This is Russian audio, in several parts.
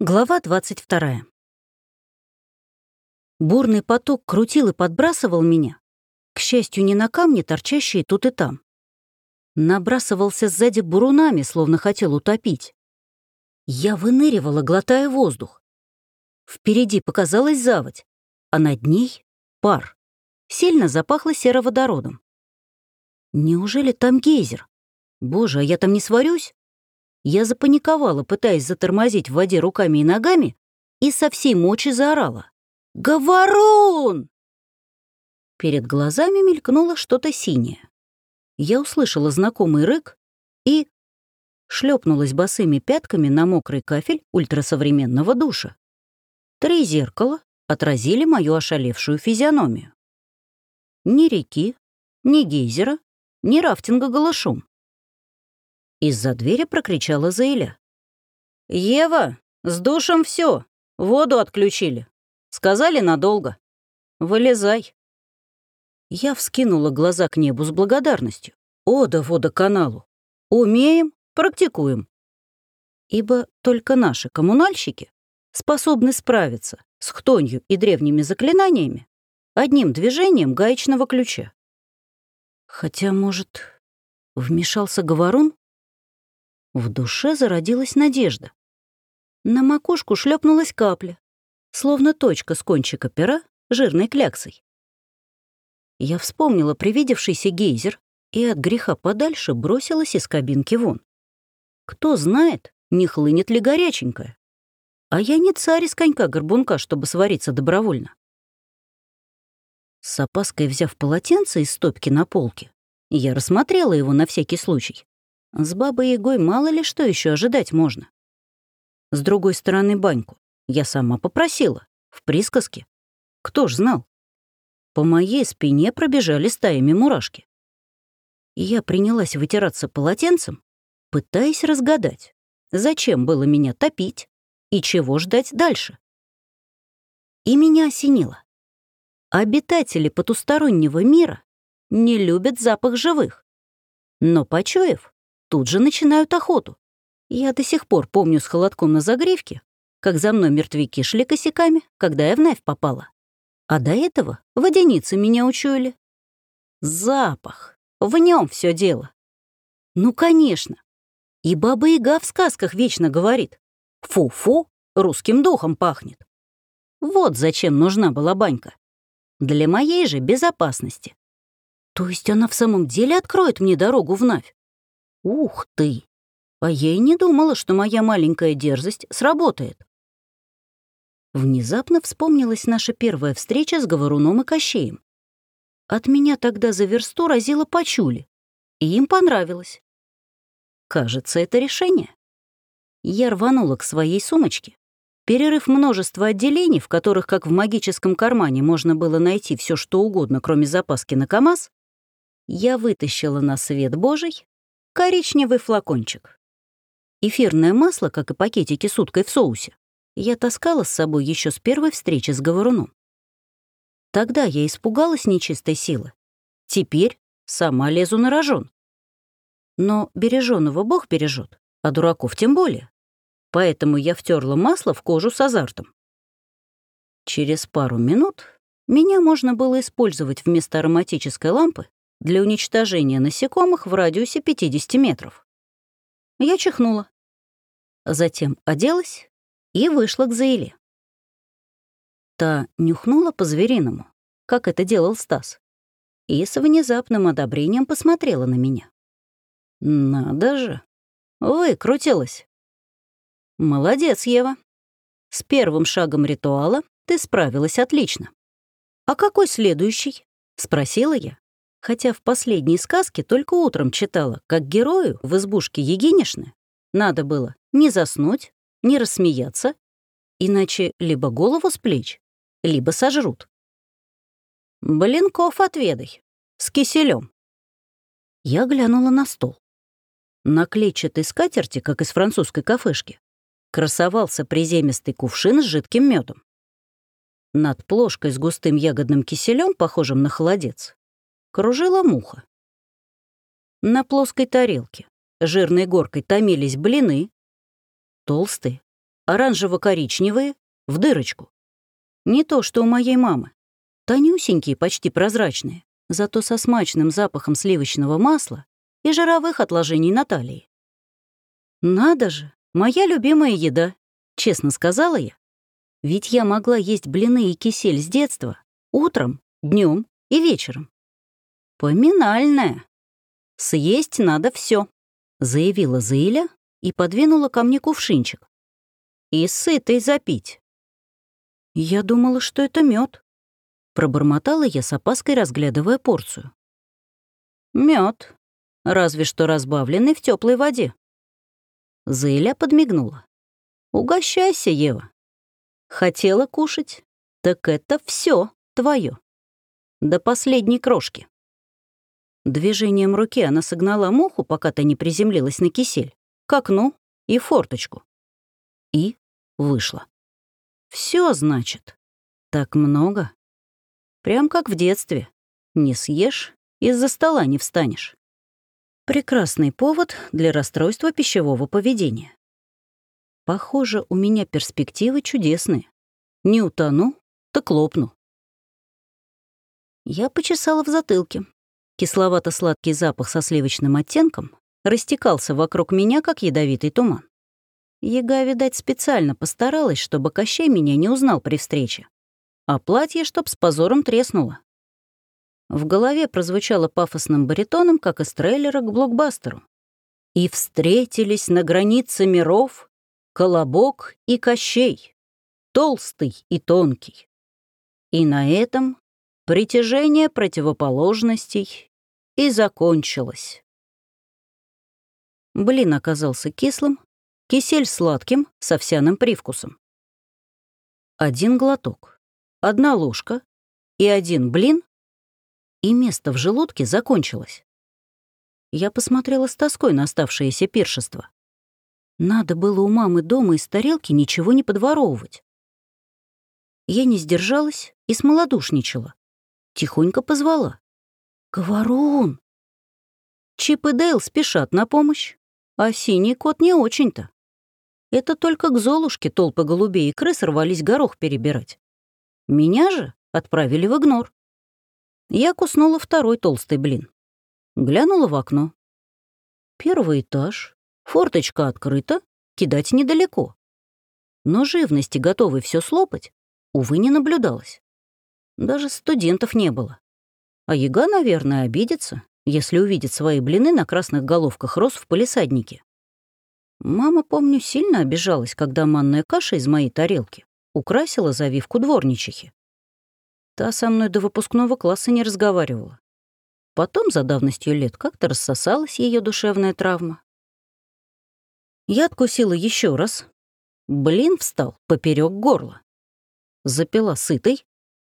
Глава 22. Бурный поток крутил и подбрасывал меня, к счастью, не на камни, торчащие тут и там. Набрасывался сзади бурунами, словно хотел утопить. Я выныривала, глотая воздух. Впереди показалась заводь, а над ней — пар. Сильно запахло сероводородом. Неужели там гейзер? Боже, а я там не сварюсь? Я запаниковала, пытаясь затормозить в воде руками и ногами, и со всей мочи заорала. «Говорун!» Перед глазами мелькнуло что-то синее. Я услышала знакомый рык и шлепнулась босыми пятками на мокрый кафель ультрасовременного душа. Три зеркала отразили мою ошалевшую физиономию. Ни реки, ни гейзера, ни рафтинга голышом. Из-за двери прокричала Заиля. «Ева, с душем все, воду отключили. Сказали надолго. Вылезай». Я вскинула глаза к небу с благодарностью. «О, да водоканалу! Умеем, практикуем». Ибо только наши коммунальщики способны справиться с хтонью и древними заклинаниями одним движением гаечного ключа. Хотя, может, вмешался говорун? В душе зародилась надежда. На макушку шлепнулась капля, словно точка с кончика пера жирной кляксой. Я вспомнила привидевшийся гейзер и от греха подальше бросилась из кабинки вон. Кто знает, не хлынет ли горяченькое. А я не царь из конька-горбунка, чтобы свариться добровольно. С опаской взяв полотенце из стопки на полке, я рассмотрела его на всякий случай. С бабой-ягой мало ли что еще ожидать можно. С другой стороны баньку я сама попросила, в присказке. Кто ж знал? По моей спине пробежали стаями мурашки. И я принялась вытираться полотенцем, пытаясь разгадать, зачем было меня топить и чего ждать дальше. И меня осенило. Обитатели потустороннего мира не любят запах живых. Но, почуяв, тут же начинают охоту. Я до сих пор помню с холодком на загривке, как за мной мертвяки шли косяками, когда я вновь попала. А до этого водяницы меня учуяли. Запах. В нем все дело. Ну, конечно. И Баба-Яга в сказках вечно говорит. Фу-фу, русским духом пахнет. Вот зачем нужна была банька. Для моей же безопасности. То есть она в самом деле откроет мне дорогу в Навь? Ух ты! А я и не думала, что моя маленькая дерзость сработает. Внезапно вспомнилась наша первая встреча с Говоруном и Кощеем. От меня тогда за версту разило почули, и им понравилось. Кажется, это решение. Я рванула к своей сумочке. Перерыв множество отделений, в которых, как в магическом кармане, можно было найти все, что угодно, кроме запаски на КАМАЗ, я вытащила на свет божий коричневый флакончик. Эфирное масло, как и пакетики с уткой в соусе, я таскала с собой еще с первой встречи с говоруном. Тогда я испугалась нечистой силы. Теперь сама лезу на рожон. Но береженного Бог бережет, а дураков тем более. Поэтому я втерла масло в кожу с азартом. Через пару минут меня можно было использовать вместо ароматической лампы для уничтожения насекомых в радиусе 50 метров. Я чихнула. Затем оделась и вышла к Заиле. Та нюхнула по-звериному, как это делал Стас, и с внезапным одобрением посмотрела на меня. «Надо же! Выкрутилась!» «Молодец, Ева. С первым шагом ритуала ты справилась отлично. А какой следующий?» — спросила я, хотя в последней сказке только утром читала, как герою в избушке Егинишны надо было не заснуть, не рассмеяться, иначе либо голову с плеч, либо сожрут. «Блинков отведай, с киселем. Я глянула на стол. На клетчатой скатерти, как из французской кафешки, красовался приземистый кувшин с жидким медом. Над плошкой с густым ягодным киселем, похожим на холодец, кружила муха. На плоской тарелке жирной горкой томились блины, толстые, оранжево-коричневые, в дырочку. Не то, что у моей мамы. Тонюсенькие, почти прозрачные, зато со смачным запахом сливочного масла и жировых отложений на талии. «Надо же, моя любимая еда», — честно сказала я. Ведь я могла есть блины и кисель с детства, утром, днем и вечером. «Поминальная. Съесть надо все, заявила Зыля и подвинула ко мне кувшинчик. «И сытой запить». Я думала, что это мед. Пробормотала я с опаской, разглядывая порцию. Мед, разве что разбавленный в теплой воде. Зыля подмигнула. «Угощайся, Ева. Хотела кушать, так это все твое. До последней крошки». Движением руки она согнала муху, пока та не приземлилась на кисель, к окну и форточку. И вышла. Все значит. Так много. Прям как в детстве. Не съешь, из-за стола не встанешь. Прекрасный повод для расстройства пищевого поведения. Похоже, у меня перспективы чудесные. Не утону, так лопну. Я почесала в затылке. Кисловато-сладкий запах со сливочным оттенком растекался вокруг меня, как ядовитый туман. Яга, видать, специально постаралась, чтобы Кощей меня не узнал при встрече. А платье, чтоб с позором треснуло. В голове прозвучало пафосным баритоном, как из трейлера к блокбастеру. И встретились на границе миров Колобок и Кощей, толстый и тонкий. И на этом притяжение противоположностей и закончилось. Блин оказался кислым, кисель сладким, с овсяным привкусом. Один глоток, одна ложка и один блин и место в желудке закончилось. Я посмотрела с тоской на оставшееся пиршество. Надо было у мамы дома из тарелки ничего не подворовывать. Я не сдержалась и смолодушничала. Тихонько позвала. «Говорун!» Чип и Дейл спешат на помощь, а синий кот не очень-то. Это только к Золушке толпы голубей и крыс рвались горох перебирать. Меня же отправили в игнор. Я куснула второй толстый блин. Глянула в окно. Первый этаж, форточка открыта, кидать недалеко. Но живности, готовой все слопать, увы, не наблюдалось. Даже студентов не было. А яга, наверное, обидится, если увидит свои блины на красных головках роз в полисаднике. Мама, помню, сильно обижалась, когда манная каша из моей тарелки украсила завивку дворничихи. Та со мной до выпускного класса не разговаривала. Потом, за давностью лет, как-то рассосалась ее душевная травма. Я откусила еще раз. Блин встал поперек горла. Запила сытой,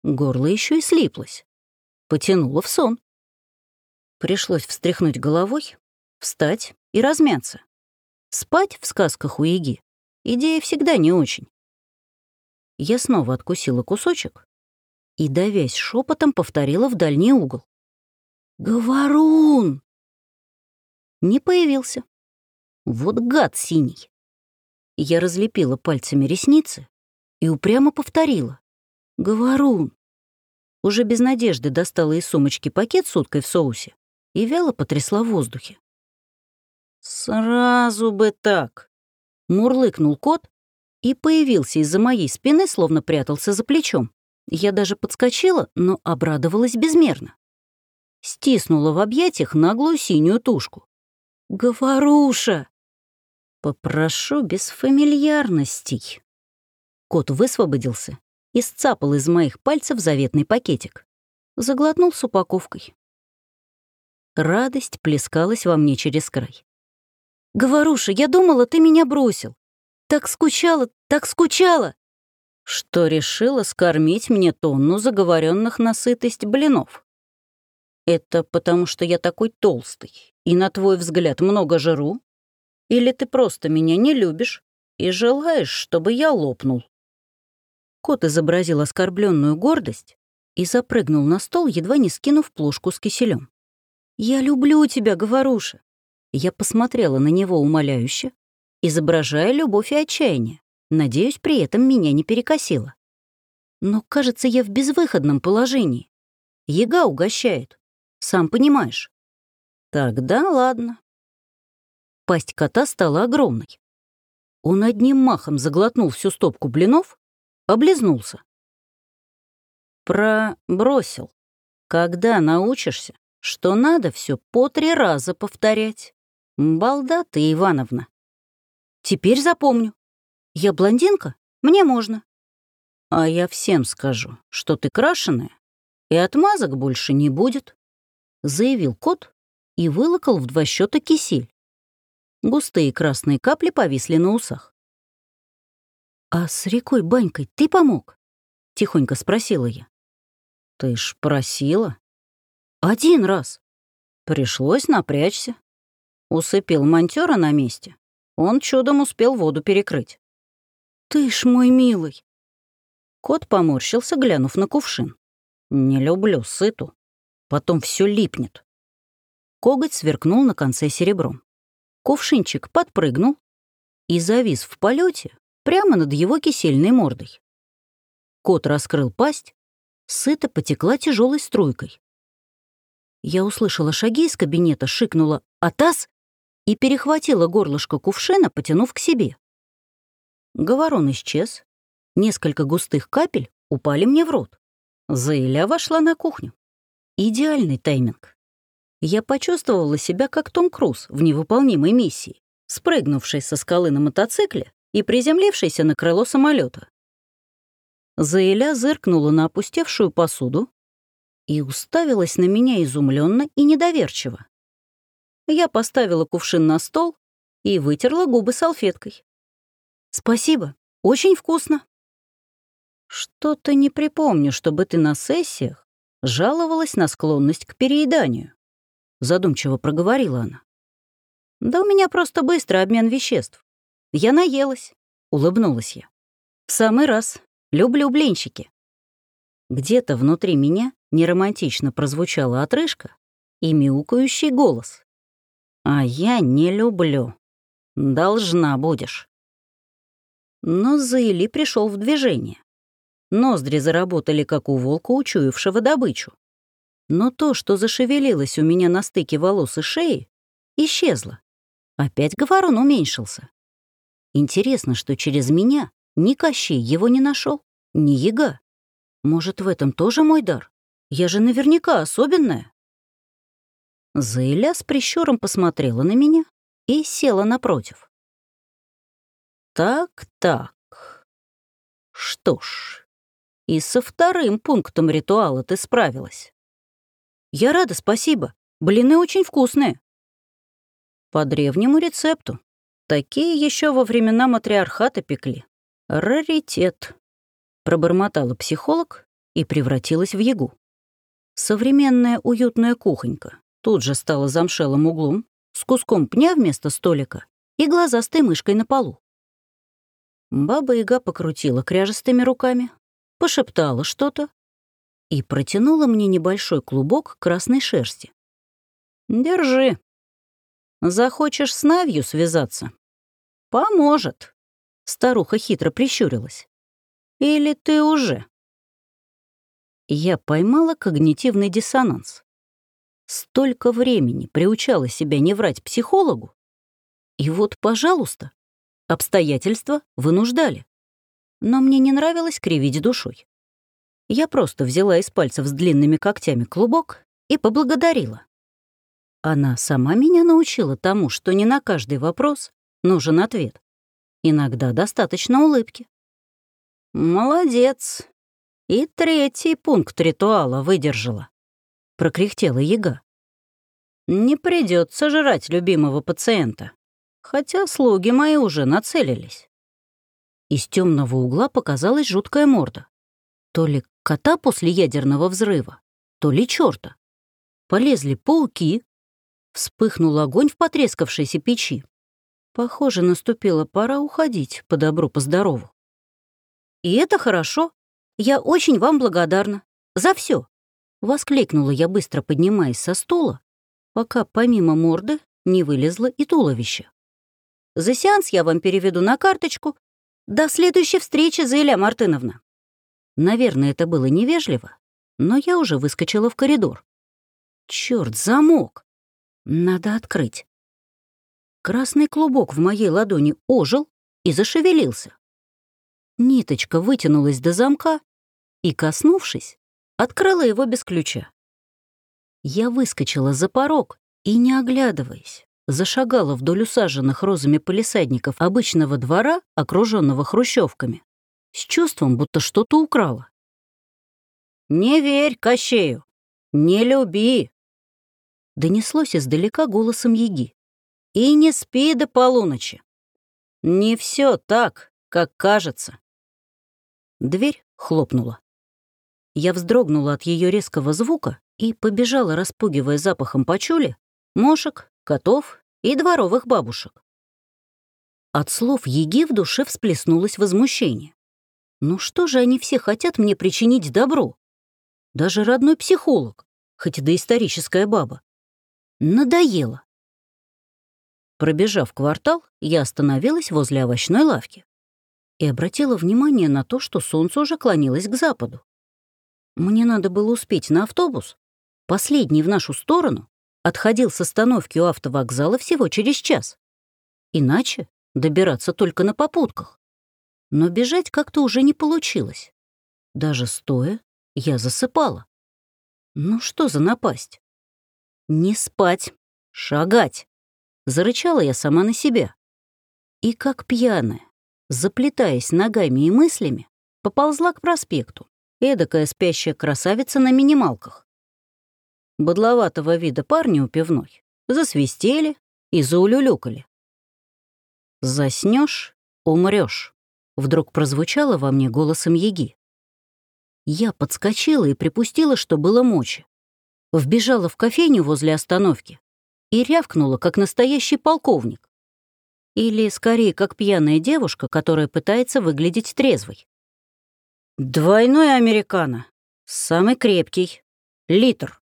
горло еще и слиплось. Потянула в сон. Пришлось встряхнуть головой, встать и размяться. Спать в сказках у Яги идея всегда не очень. Я снова откусила кусочек и, давясь шепотом, повторила в дальний угол. «Говорун!» Не появился. Вот гад синий. Я разлепила пальцами ресницы и упрямо повторила. «Говорун!» Уже без надежды достала из сумочки пакет с уткой в соусе и вяло потрясла в воздухе. «Сразу бы так!» — мурлыкнул кот и появился из-за моей спины, словно прятался за плечом. Я даже подскочила, но обрадовалась безмерно. Стиснула в объятиях наглую синюю тушку. «Говоруша!» «Попрошу без фамильярностей». Кот высвободился и сцапал из моих пальцев заветный пакетик. Заглотнул с упаковкой. Радость плескалась во мне через край. «Говоруша, я думала, ты меня бросил. Так скучала, так скучала!» что решила скормить мне тонну заговоренных на сытость блинов. Это потому, что я такой толстый и, на твой взгляд, много жру? Или ты просто меня не любишь и желаешь, чтобы я лопнул?» Кот изобразил оскорбленную гордость и запрыгнул на стол, едва не скинув плошку с киселем. «Я люблю тебя, говоруша!» Я посмотрела на него умоляюще, изображая любовь и отчаяние. Надеюсь, при этом меня не перекосило. Но, кажется, я в безвыходном положении. Ега угощает. Сам понимаешь. Тогда ладно. Пасть кота стала огромной. Он одним махом заглотнул всю стопку блинов, облизнулся. Пробросил. Когда научишься, что надо все по три раза повторять. Балда ты, Ивановна. Теперь запомню. Я блондинка, мне можно. А я всем скажу, что ты крашеная, и отмазок больше не будет, заявил кот и вылокал в два счета кисель. Густые красные капли повисли на усах. «А с рекой Банькой ты помог?» — тихонько спросила я. «Ты ж просила». «Один раз». Пришлось напрячься. Усыпил монтера на месте. Он чудом успел воду перекрыть. «Ты ж мой милый!» Кот поморщился, глянув на кувшин. «Не люблю сыту. Потом все липнет». Коготь сверкнул на конце серебром. Кувшинчик подпрыгнул и завис в полете прямо над его кисельной мордой. Кот раскрыл пасть, сыто потекла тяжелой струйкой. Я услышала шаги из кабинета, шикнула «Атас!» и перехватила горлышко кувшина, потянув к себе. Говорон исчез. Несколько густых капель упали мне в рот. Заиля вошла на кухню. Идеальный тайминг. Я почувствовала себя как Том Круз в невыполнимой миссии, спрыгнувший со скалы на мотоцикле и приземлившийся на крыло самолета. Заиля зыркнула на опустевшую посуду и уставилась на меня изумленно и недоверчиво. Я поставила кувшин на стол и вытерла губы салфеткой. «Спасибо, очень вкусно». «Что-то не припомню, чтобы ты на сессиях жаловалась на склонность к перееданию», — задумчиво проговорила она. «Да у меня просто быстрый обмен веществ. Я наелась», — улыбнулась я. «В самый раз. Люблю блинчики». Где-то внутри меня неромантично прозвучала отрыжка и мяукающий голос. А я не люблю. Должна будешь. Но Заили пришел в движение. Ноздри заработали, как у волка, учуявшего добычу. Но то, что зашевелилось у меня на стыке волос и шеи, исчезло. Опять говорон уменьшился. Интересно, что через меня ни Кощей его не нашел, ни Яга. Может, в этом тоже мой дар? Я же наверняка особенная. Заиля с прищуром посмотрела на меня и села напротив. Так-так. Что ж, и со вторым пунктом ритуала ты справилась. Я рада, спасибо. Блины очень вкусные. По древнему рецепту. Такие еще во времена матриархата пекли. Раритет. Пробормотала психолог и превратилась в ягу. Современная уютная кухонька тут же стала замшелым углом, с куском пня вместо столика и глазастой мышкой на полу. Баба-яга покрутила кряжестыми руками, пошептала что-то и протянула мне небольшой клубок красной шерсти. «Держи. Захочешь с Навью связаться? Поможет», — старуха хитро прищурилась. «Или ты уже?» Я поймала когнитивный диссонанс. Столько времени приучала себя не врать психологу. И вот, пожалуйста, обстоятельства вынуждали. Но мне не нравилось кривить душой. Я просто взяла из пальцев с длинными когтями клубок и поблагодарила. Она сама меня научила тому, что не на каждый вопрос нужен ответ. Иногда достаточно улыбки. «Молодец. И третий пункт ритуала выдержала прокряхтела яга. «Не придется жрать любимого пациента, хотя слуги мои уже нацелились». Из темного угла показалась жуткая морда. То ли кота после ядерного взрыва, то ли черта. Полезли пауки, вспыхнул огонь в потрескавшейся печи. Похоже, наступила пора уходить по добру, по здорову. И это хорошо. Я очень вам благодарна. За все. Воскликнула я, быстро поднимаясь со стула, пока помимо морды не вылезло и туловище. «За сеанс я вам переведу на карточку, До следующей встречи, Зеля Мартыновна. Наверное, это было невежливо, но я уже выскочила в коридор. Черт, замок! Надо открыть. Красный клубок в моей ладони ожил и зашевелился. Ниточка вытянулась до замка и, коснувшись, открыла его без ключа. Я выскочила за порог и, не оглядываясь, зашагала вдоль усаженных розами полисадников обычного двора, окруженного хрущевками, с чувством, будто что-то украла. «Не верь Кощею! Не люби!» Донеслось издалека голосом Яги. «И не спи до полуночи! Не все так, как кажется!» Дверь хлопнула. Я вздрогнула от ее резкого звука и побежала, распугивая запахом пачули, мошек, котов и дворовых бабушек. От слов Еги в душе всплеснулось возмущение. Ну что же они все хотят мне причинить добро? Даже родной психолог, хоть и доисторическая баба. Надоело. Пробежав квартал, я остановилась возле овощной лавки и обратила внимание на то, что солнце уже клонилось к западу. Мне надо было успеть на автобус, последний в нашу сторону, отходил с остановки у автовокзала всего через час. Иначе добираться только на попутках. Но бежать как-то уже не получилось. Даже стоя я засыпала. Ну что за напасть? Не спать, шагать. Зарычала я сама на себя. И как пьяная, заплетаясь ногами и мыслями, поползла к проспекту, эдакая спящая красавица на минималках. Бодловатого вида парни у пивной засвистели и заулюлюкали. «Заснешь — умрешь», — вдруг прозвучало во мне голосом Еги. Я подскочила и припустила, что было мочи. Вбежала в кофейню возле остановки и рявкнула, как настоящий полковник. Или, скорее, как пьяная девушка, которая пытается выглядеть трезвой. «Двойной американо. Самый крепкий. Литр».